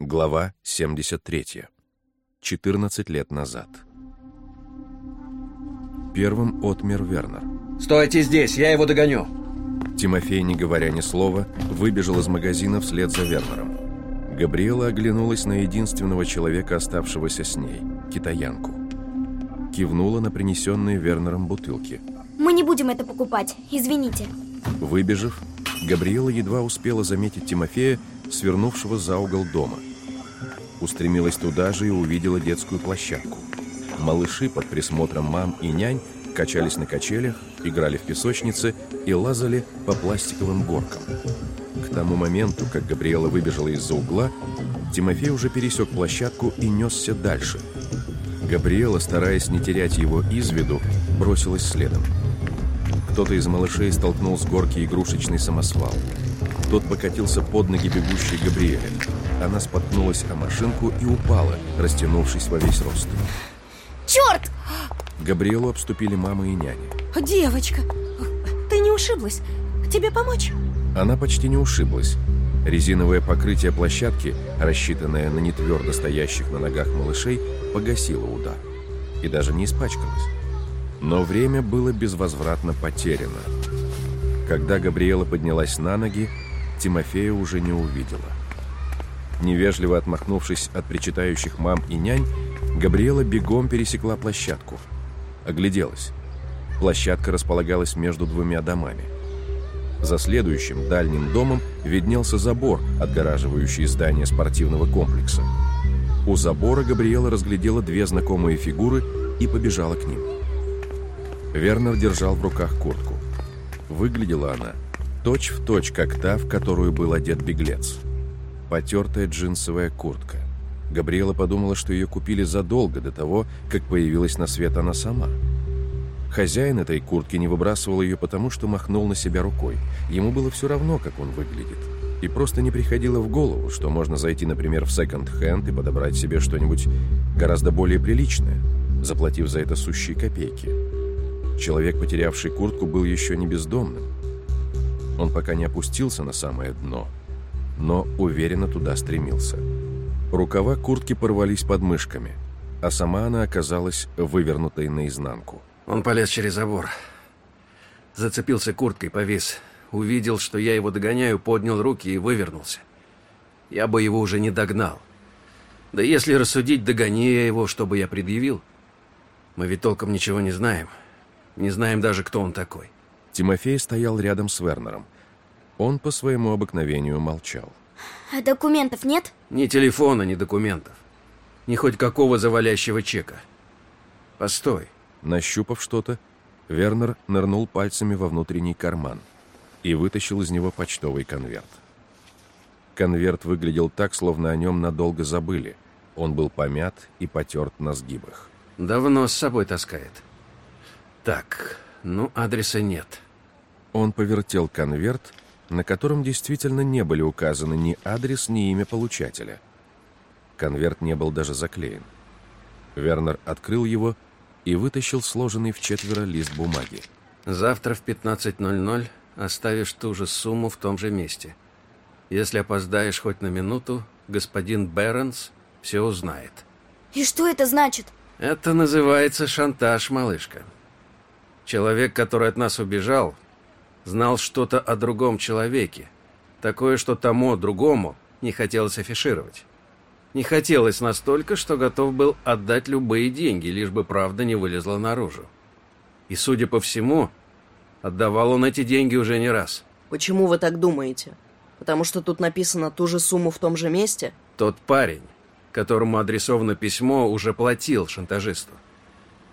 Глава 73. 14 лет назад. Первым отмер Вернер. «Стойте здесь, я его догоню!» Тимофей, не говоря ни слова, выбежал из магазина вслед за Вернером. Габриэла оглянулась на единственного человека, оставшегося с ней, китаянку. Кивнула на принесенные Вернером бутылки. Мы не будем это покупать, извините. Выбежав, Габриэла едва успела заметить Тимофея, свернувшего за угол дома. Устремилась туда же и увидела детскую площадку. Малыши под присмотром мам и нянь качались на качелях, играли в песочнице и лазали по пластиковым горкам. К тому моменту, как Габриэла выбежала из-за угла, Тимофей уже пересек площадку и несся дальше. Габриэла, стараясь не терять его из виду, бросилась следом. Кто-то из малышей столкнул с горки игрушечный самосвал. Тот покатился под ноги бегущей Габриэле. Она споткнулась о машинку и упала, растянувшись во весь рост. Черт! Габриэлу обступили мама и няни. Девочка, ты не ушиблась? Тебе помочь? Она почти не ушиблась. Резиновое покрытие площадки, рассчитанное на нетвердо стоящих на ногах малышей, погасило удар. И даже не испачкалось. Но время было безвозвратно потеряно. Когда Габриэла поднялась на ноги, Тимофея уже не увидела. Невежливо отмахнувшись от причитающих мам и нянь, Габриэла бегом пересекла площадку. Огляделась. Площадка располагалась между двумя домами. За следующим дальним домом виднелся забор, отгораживающий здание спортивного комплекса. У забора Габриэла разглядела две знакомые фигуры и побежала к ним. Вернер держал в руках куртку. Выглядела она точь в точь, как та, в которую был одет беглец. Потертая джинсовая куртка. Габриэла подумала, что ее купили задолго до того, как появилась на свет она сама. Хозяин этой куртки не выбрасывал ее потому, что махнул на себя рукой. Ему было все равно, как он выглядит. И просто не приходило в голову, что можно зайти, например, в секонд-хенд и подобрать себе что-нибудь гораздо более приличное, заплатив за это сущие копейки. Человек, потерявший куртку, был еще не бездомным. Он пока не опустился на самое дно, но уверенно туда стремился. Рукава куртки порвались под мышками, а сама она оказалась вывернутой наизнанку. Он полез через забор. Зацепился курткой, повис. Увидел, что я его догоняю, поднял руки и вывернулся. Я бы его уже не догнал. Да если рассудить, догони я его, чтобы я предъявил. Мы ведь толком ничего не знаем. Не знаем даже, кто он такой. Тимофей стоял рядом с Вернером. Он по своему обыкновению молчал. А документов нет? Ни телефона, ни документов. Ни хоть какого завалящего чека. Постой. Нащупав что-то, Вернер нырнул пальцами во внутренний карман и вытащил из него почтовый конверт. Конверт выглядел так, словно о нем надолго забыли. Он был помят и потерт на сгибах. Давно с собой таскает. Так, ну адреса нет. Он повертел конверт, на котором действительно не были указаны ни адрес, ни имя получателя. Конверт не был даже заклеен. Вернер открыл его и вытащил сложенный в четверо лист бумаги. Завтра в 15.00 оставишь ту же сумму в том же месте. Если опоздаешь хоть на минуту, господин Бернс все узнает. И что это значит? Это называется шантаж, малышка. Человек, который от нас убежал, знал что-то о другом человеке. Такое, что тому другому не хотелось афишировать. Не хотелось настолько, что готов был отдать любые деньги, лишь бы правда не вылезла наружу. И, судя по всему, отдавал он эти деньги уже не раз. Почему вы так думаете? Потому что тут написано ту же сумму в том же месте? Тот парень, которому адресовано письмо, уже платил шантажисту.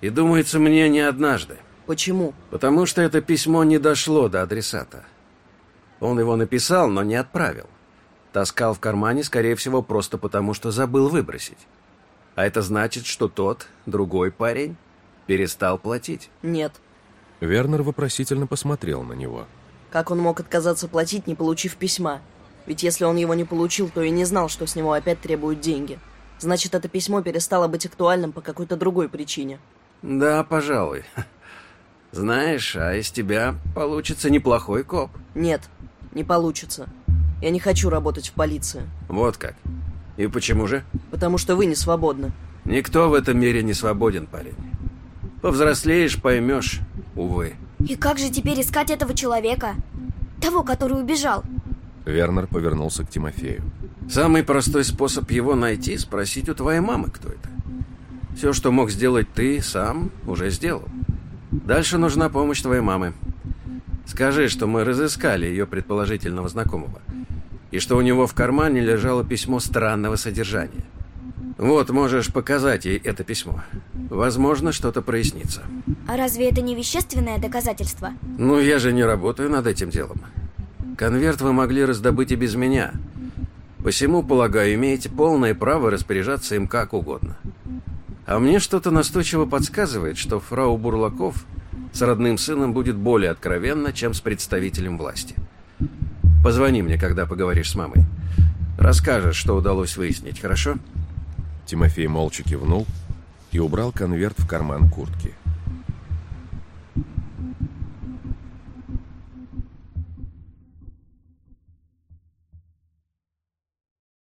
И думается мне не однажды. Почему? Потому что это письмо не дошло до адресата. Он его написал, но не отправил. Таскал в кармане, скорее всего, просто потому, что забыл выбросить. А это значит, что тот, другой парень, перестал платить. Нет. Вернер вопросительно посмотрел на него. Как он мог отказаться платить, не получив письма? Ведь если он его не получил, то и не знал, что с него опять требуют деньги. Значит, это письмо перестало быть актуальным по какой-то другой причине. Да, пожалуй. Знаешь, а из тебя получится неплохой коп. Нет, не получится. Я не хочу работать в полиции. Вот как. И почему же? Потому что вы не свободны. Никто в этом мире не свободен, парень. Повзрослеешь, поймешь, увы. И как же теперь искать этого человека? Того, который убежал. Вернер повернулся к Тимофею. Самый простой способ его найти – спросить у твоей мамы, кто это. Все, что мог сделать ты сам, уже сделал. Дальше нужна помощь твоей мамы. Скажи, что мы разыскали ее предположительного знакомого. И что у него в кармане лежало письмо странного содержания. Вот, можешь показать ей это письмо. Возможно, что-то прояснится. А разве это не вещественное доказательство? Ну, я же не работаю над этим делом. Конверт вы могли раздобыть и без меня. Посему, полагаю, имеете полное право распоряжаться им как угодно. А мне что-то настойчиво подсказывает, что фрау Бурлаков с родным сыном будет более откровенно, чем с представителем власти. Позвони мне, когда поговоришь с мамой. Расскажешь, что удалось выяснить, хорошо? Тимофей молча кивнул и убрал конверт в карман куртки.